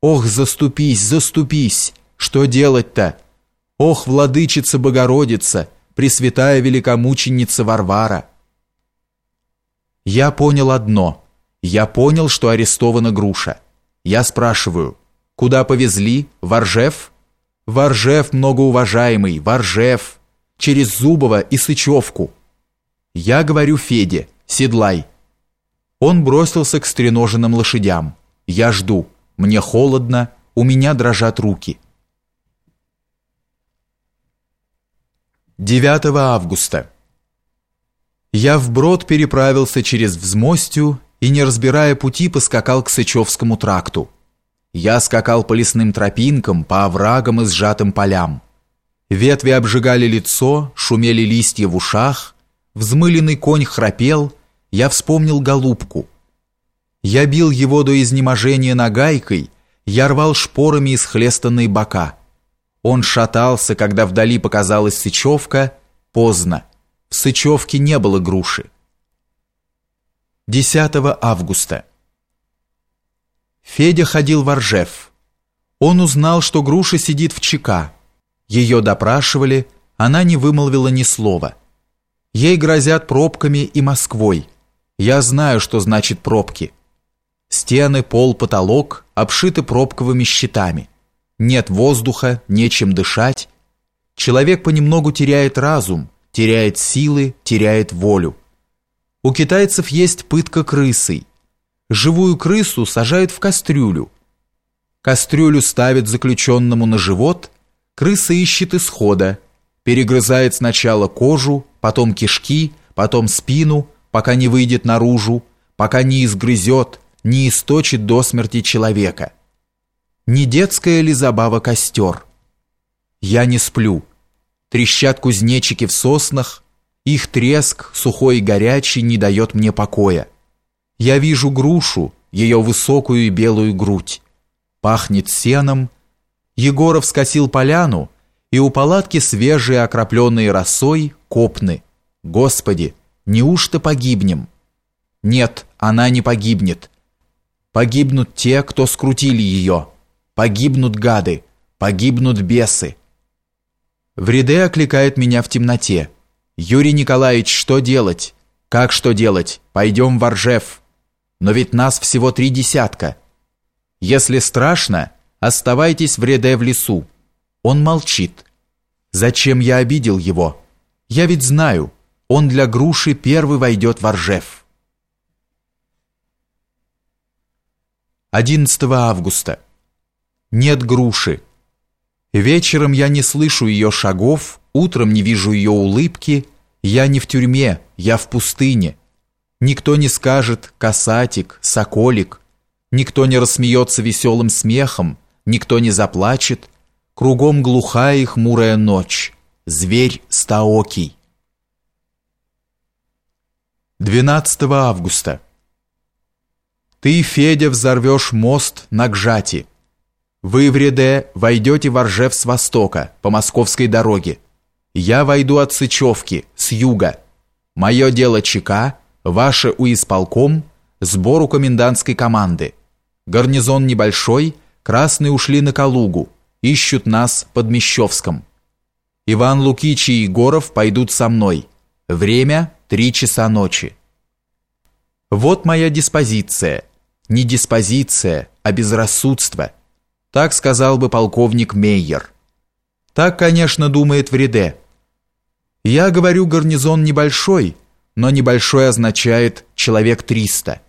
Ох, заступись, заступись! Что делать-то? Ох, владычица Богородица, Пресвятая великомученица Варвара! Я понял одно. Я понял, что арестована груша. Я спрашиваю, куда повезли? В Оржев? В Оржев, многоуважаемый, в Оржев. Через Зубова и Сычевку. Я говорю Феде, седлай. Он бросился к стреноженным лошадям. Я жду. Мне холодно, у меня дрожат руки. 9 августа. Я вброд переправился через Взмостью и, не разбирая пути, поскакал к Сычевскому тракту. Я скакал по лесным тропинкам, по оврагам и сжатым полям. Ветви обжигали лицо, шумели листья в ушах, взмыленный конь храпел, я вспомнил голубку. Я бил его до изнеможения нагайкой, я рвал шпорами исхлестанные бока. Он шатался, когда вдали показалась Сычевка, поздно. В Сычевке не было груши. 10 августа. Федя ходил в Оржев. Он узнал, что груша сидит в ЧК. Ее допрашивали, она не вымолвила ни слова. Ей грозят пробками и Москвой. Я знаю, что значит пробки. Стены, пол, потолок обшиты пробковыми щитами. Нет воздуха, нечем дышать. Человек понемногу теряет разум, теряет силы, теряет волю. У китайцев есть пытка крысой. Живую крысу сажают в кастрюлю. Кастрюлю ставят заключенному на живот, крыса ищет исхода, перегрызает сначала кожу, потом кишки, потом спину, пока не выйдет наружу, пока не изгрызет, не источит до смерти человека. Не детская ли забава костер? Я не сплю. Трещат кузнечики в соснах, их треск, сухой и горячий, не дает мне покоя. Я вижу грушу, ее высокую и белую грудь. Пахнет сеном. Егоров скосил поляну, и у палатки свежие, окропленные росой, копны. Господи, неужто погибнем? Нет, она не погибнет. Погибнут те, кто скрутили ее. Погибнут гады, погибнут бесы. Вреде окликает меня в темноте. «Юрий Николаевич, что делать? Как что делать? Пойдем в Оржев. Но ведь нас всего три десятка. Если страшно, оставайтесь в Реде в лесу». Он молчит. Зачем я обидел его? Я ведь знаю, он для груши первый войдет в Оржев. 11 августа. Нет груши. Вечером я не слышу ее шагов, утром не вижу ее улыбки. Я не в тюрьме, я в пустыне. Никто не скажет «касатик», «соколик». Никто не рассмеется веселым смехом, никто не заплачет. Кругом глухая и хмурая ночь. Зверь стаокий. 12 августа. Ты, Федя, взорвешь мост на Гжати. Вы в Реде войдете в Оржев с востока, по московской дороге. Я войду от Сычевки, с юга. Мое дело ЧК, ваше уисполком, сбор у комендантской команды. Гарнизон небольшой, красные ушли на Калугу, ищут нас под Мещовском. Иван Лукич и Егоров пойдут со мной. Время – три часа ночи. Вот моя диспозиция. Не диспозиция, а безрассудство. Так сказал бы полковник Мейер. Так, конечно, думает Вреде. Я говорю, гарнизон небольшой, но небольшой означает человек 300.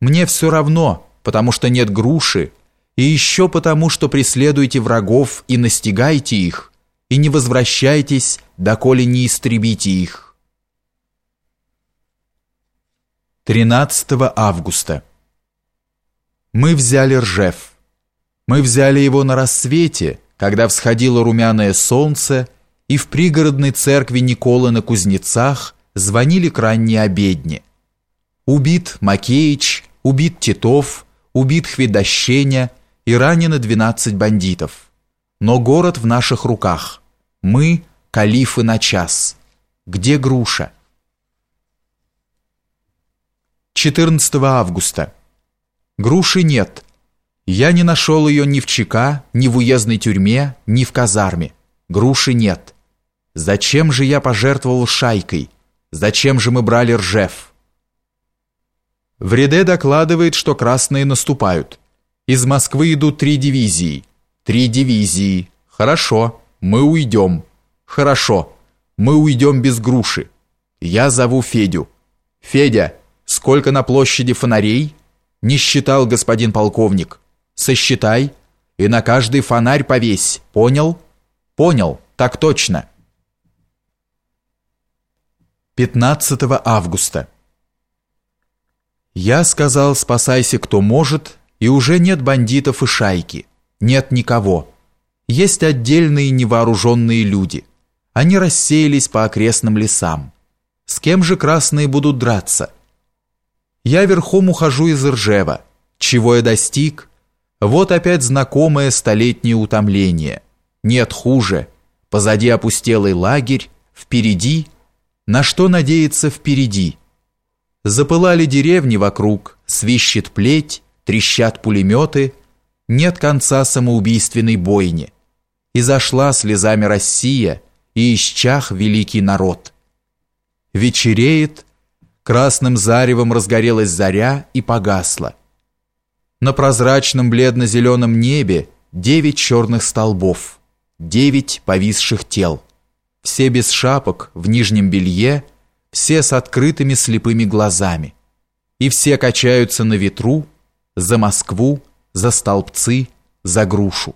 Мне все равно, потому что нет груши, и еще потому, что преследуете врагов и настигаете их, и не возвращайтесь, доколе не истребите их. 13 августа. Мы взяли Ржев. Мы взяли его на рассвете, когда всходило румяное солнце, и в пригородной церкви Николы на Кузнецах звонили к ранней обедне. Убит Макеич, убит Титов, убит Хведощеня и ранено 12 бандитов. Но город в наших руках. Мы – калифы на час. Где груша? 14 августа. Груши нет. Я не нашел ее ни в ЧК, ни в уездной тюрьме, ни в казарме. Груши нет. Зачем же я пожертвовал шайкой? Зачем же мы брали Ржев? Вреде докладывает, что красные наступают. Из Москвы идут три дивизии. Три дивизии. Хорошо, мы уйдем. Хорошо, мы уйдем без груши. Я зову Федю. Федя, сколько на площади фонарей? Не считал господин полковник. Сосчитай и на каждый фонарь повесь. Понял? Понял, так точно. 15 августа. Я сказал, спасайся кто может, и уже нет бандитов и шайки. Нет никого. Есть отдельные невооруженные люди. Они рассеялись по окрестным лесам. С кем же красные будут драться? Я верхом ухожу из Ржева. Чего я достиг? Вот опять знакомое столетнее утомление. Нет хуже. Позади опустелый лагерь, впереди. На что надеяться впереди? Запылали деревни вокруг, свищет плеть, трещат пулеметы. Нет конца самоубийственной бойне. И зашла слезами Россия, и исчах великий народ. Вечереет, красным заревом разгорелась заря и погасла. На прозрачном бледно-зеленом небе девять черных столбов, девять повисших тел. Все без шапок, в нижнем белье, все с открытыми слепыми глазами. И все качаются на ветру, за Москву, за столбцы, за грушу.